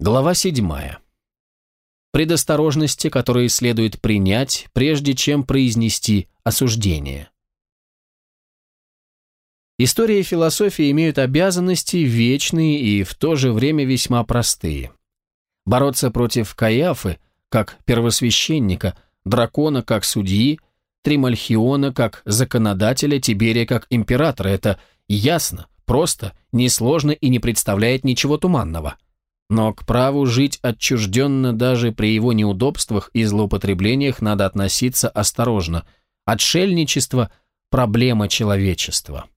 Глава седьмая. Предосторожности, которые следует принять, прежде чем произнести осуждение. История и философия имеют обязанности вечные и в то же время весьма простые. Бороться против Каиафы, как первосвященника, дракона, как судьи, Тримальхиона, как законодателя, Тиберия, как императора – это ясно, просто, несложно и не представляет ничего туманного. Но к праву жить отчужденно даже при его неудобствах и злоупотреблениях надо относиться осторожно. Отшельничество – проблема человечества.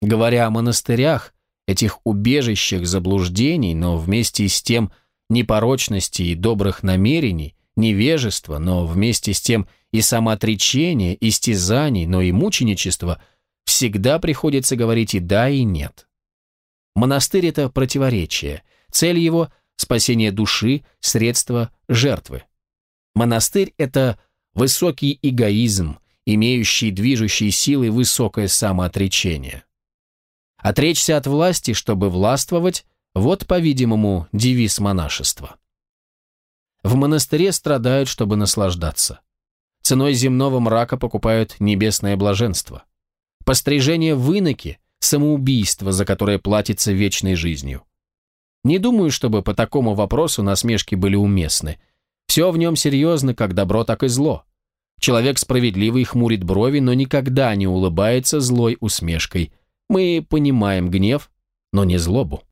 Говоря о монастырях, этих убежищах заблуждений, но вместе с тем непорочности и добрых намерений, невежества, но вместе с тем и самоотречения, истязаний, но и мученичества, всегда приходится говорить и да, и нет. Монастырь – это противоречие, цель его – спасение души, средство жертвы. Монастырь – это высокий эгоизм, имеющий движущей силой высокое самоотречение. Отречься от власти, чтобы властвовать – вот, по-видимому, девиз монашества. В монастыре страдают, чтобы наслаждаться. Ценой земного мрака покупают небесное блаженство. Пострижение в иноке – самоубийство, за которое платится вечной жизнью. Не думаю, чтобы по такому вопросу насмешки были уместны. Все в нем серьезно, как добро, так и зло. Человек справедливый хмурит брови, но никогда не улыбается злой усмешкой – мы понимаем гнев, но не злобу.